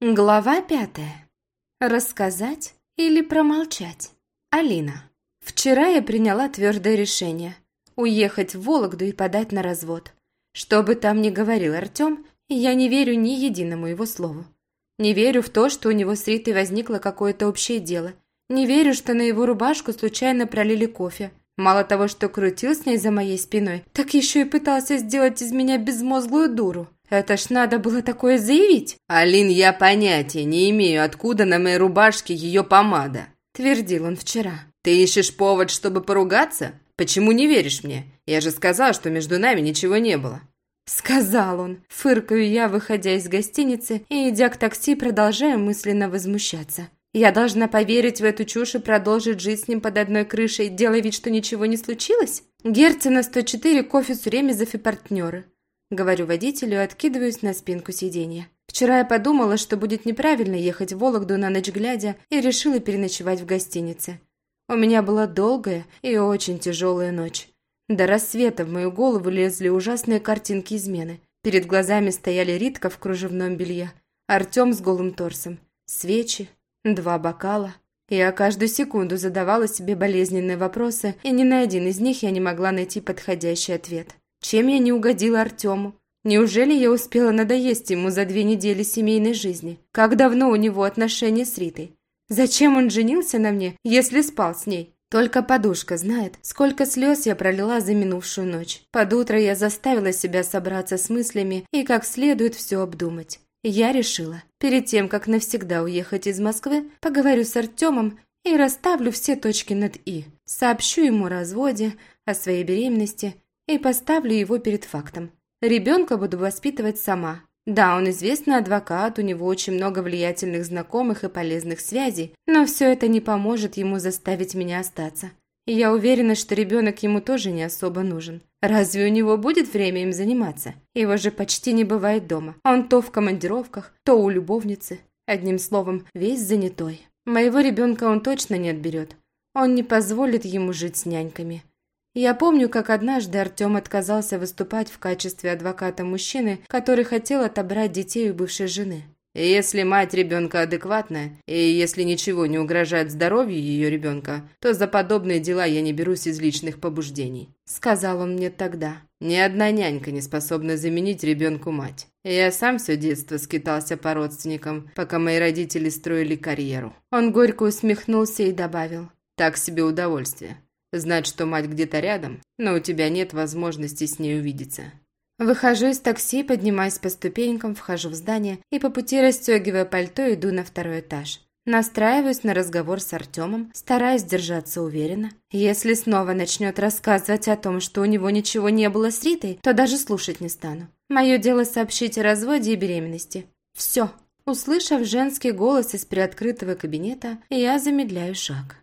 Глава пятая. Рассказать или промолчать? Алина. Вчера я приняла твердое решение – уехать в Вологду и подать на развод. Что бы там ни говорил Артем, я не верю ни единому его слову. Не верю в то, что у него с Ритой возникло какое-то общее дело. Не верю, что на его рубашку случайно пролили кофе. Мало того, что крутил с ней за моей спиной, так еще и пытался сделать из меня безмозглую дуру. Это ж надо было такое заявить. «Алин, я понятия не имею, откуда на моей рубашке ее помада», – твердил он вчера. «Ты ищешь повод, чтобы поругаться? Почему не веришь мне? Я же сказал, что между нами ничего не было». Сказал он. Фыркаю я, выходя из гостиницы, и, идя к такси, продолжаю мысленно возмущаться. Я должна поверить в эту чушь и продолжить жить с ним под одной крышей, делая вид, что ничего не случилось? Герцена 104, кофе с Ремезов и партнеры. Говорю водителю и откидываюсь на спинку сиденья. Вчера я подумала, что будет неправильно ехать в Вологду на ночь глядя, и решила переночевать в гостинице. У меня была долгая и очень тяжелая ночь. До рассвета в мою голову лезли ужасные картинки измены. Перед глазами стояли Ритка в кружевном белье, Артем с голым торсом, свечи, два бокала. Я каждую секунду задавала себе болезненные вопросы, и ни на один из них я не могла найти подходящий ответ. Чем я не угодила Артему? Неужели я успела надоесть ему за две недели семейной жизни? Как давно у него отношения с Ритой? Зачем он женился на мне, если спал с ней? Только подушка знает, сколько слез я пролила за минувшую ночь. Под утро я заставила себя собраться с мыслями и как следует все обдумать. Я решила, перед тем, как навсегда уехать из Москвы, поговорю с Артемом и расставлю все точки над «и». Сообщу ему о разводе, о своей беременности и поставлю его перед фактом. Ребенка буду воспитывать сама. Да, он известный адвокат, у него очень много влиятельных знакомых и полезных связей, но все это не поможет ему заставить меня остаться. Я уверена, что ребенок ему тоже не особо нужен. Разве у него будет время им заниматься? Его же почти не бывает дома. Он то в командировках, то у любовницы. Одним словом, весь занятой. Моего ребенка он точно не отберет. Он не позволит ему жить с няньками. Я помню, как однажды Артем отказался выступать в качестве адвоката мужчины, который хотел отобрать детей у бывшей жены. Если мать ребенка адекватная, и если ничего не угрожает здоровью ее ребенка, то за подобные дела я не берусь из личных побуждений», – сказал он мне тогда. «Ни одна нянька не способна заменить ребенку мать. Я сам все детство скитался по родственникам, пока мои родители строили карьеру». Он горько усмехнулся и добавил. «Так себе удовольствие знать, что мать где-то рядом, но у тебя нет возможности с ней увидеться. Выхожу из такси, поднимаюсь по ступенькам, вхожу в здание и по пути расстегивая пальто иду на второй этаж. Настраиваюсь на разговор с Артемом, стараюсь держаться уверенно. Если снова начнет рассказывать о том, что у него ничего не было с Ритой, то даже слушать не стану. Мое дело сообщить о разводе и беременности. Все. Услышав женский голос из приоткрытого кабинета, я замедляю шаг.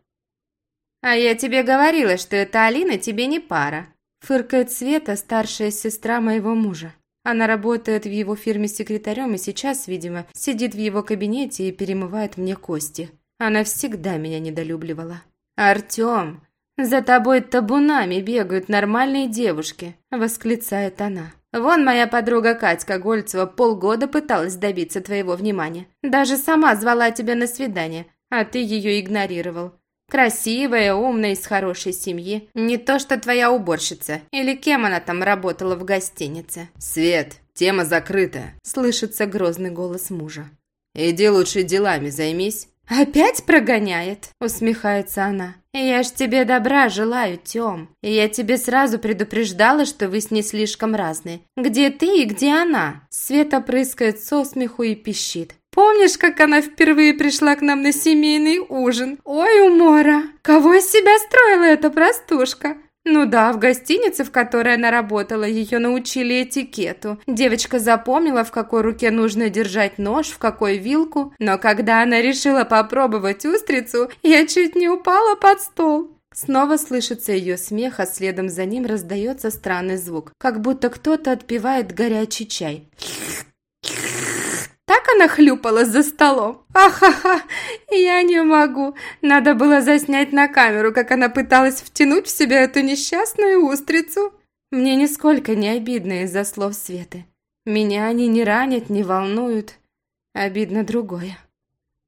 «А я тебе говорила, что эта Алина тебе не пара», фыркает Света, старшая сестра моего мужа. Она работает в его фирме секретарем и сейчас, видимо, сидит в его кабинете и перемывает мне кости. Она всегда меня недолюбливала. «Артем, за тобой табунами бегают нормальные девушки», – восклицает она. «Вон моя подруга Катька Гольцева полгода пыталась добиться твоего внимания. Даже сама звала тебя на свидание, а ты ее игнорировал. Красивая, умная, из хорошей семьи. Не то что твоя уборщица. Или кем она там работала в гостинице. «Свет, тема закрыта», – слышится грозный голос мужа. «Иди лучше делами займись». «Опять прогоняет?» – усмехается она. «Я ж тебе добра желаю, Тём. Я тебе сразу предупреждала, что вы с ней слишком разные. Где ты и где она?» Света прыскает со смеху и пищит. Помнишь, как она впервые пришла к нам на семейный ужин? Ой, умора! Кого из себя строила эта простушка? Ну да, в гостинице, в которой она работала, ее научили этикету. Девочка запомнила, в какой руке нужно держать нож, в какой вилку. Но когда она решила попробовать устрицу, я чуть не упала под стол. Снова слышится ее смех, а следом за ним раздается странный звук, как будто кто-то отпивает горячий чай. Она хлюпала за столом. Ахаха, я не могу. Надо было заснять на камеру, как она пыталась втянуть в себя эту несчастную устрицу. Мне нисколько не обидно из-за слов Светы. Меня они не ранят, не волнуют. Обидно другое.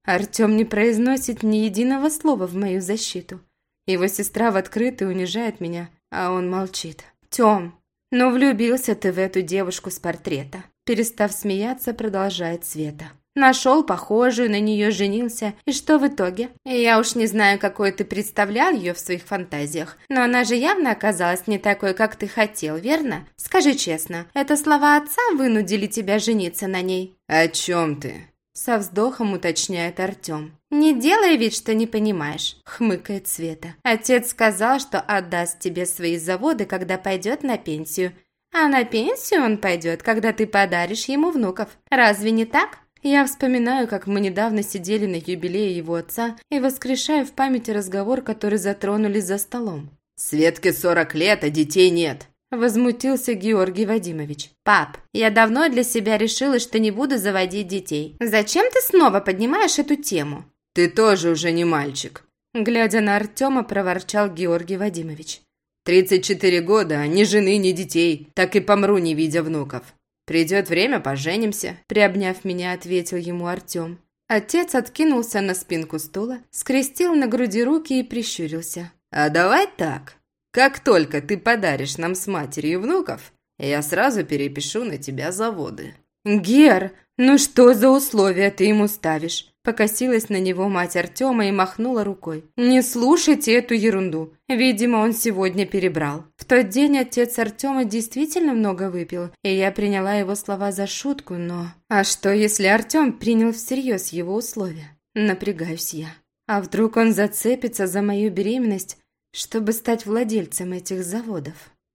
Артем не произносит ни единого слова в мою защиту. Его сестра в открытую унижает меня, а он молчит. «Тем, ну влюбился ты в эту девушку с портрета». Перестав смеяться, продолжает Света. Нашел похожую, на нее женился. И что в итоге? Я уж не знаю, какой ты представлял ее в своих фантазиях, но она же явно оказалась не такой, как ты хотел, верно? Скажи честно, это слова отца вынудили тебя жениться на ней? О чем ты? Со вздохом уточняет Артем. «Не делай вид, что не понимаешь», — хмыкает Света. «Отец сказал, что отдаст тебе свои заводы, когда пойдет на пенсию. А на пенсию он пойдет, когда ты подаришь ему внуков. Разве не так?» Я вспоминаю, как мы недавно сидели на юбилее его отца и воскрешаю в памяти разговор, который затронули за столом. «Светке сорок лет, а детей нет», Возмутился Георгий Вадимович. «Пап, я давно для себя решила, что не буду заводить детей. Зачем ты снова поднимаешь эту тему?» «Ты тоже уже не мальчик», глядя на Артема, проворчал Георгий Вадимович. «Тридцать четыре года, ни жены, ни детей, так и помру, не видя внуков. Придет время, поженимся», приобняв меня, ответил ему Артем. Отец откинулся на спинку стула, скрестил на груди руки и прищурился. «А давай так. Как только ты подаришь нам с матерью внуков, я сразу перепишу на тебя заводы». «Гер, ну что за условия ты ему ставишь?» Покосилась на него мать Артема и махнула рукой. «Не слушайте эту ерунду. Видимо, он сегодня перебрал». В тот день отец Артема действительно много выпил, и я приняла его слова за шутку, но... А что, если Артем принял всерьез его условия? Напрягаюсь я. А вдруг он зацепится за мою беременность чтобы стать владельцем этих заводов.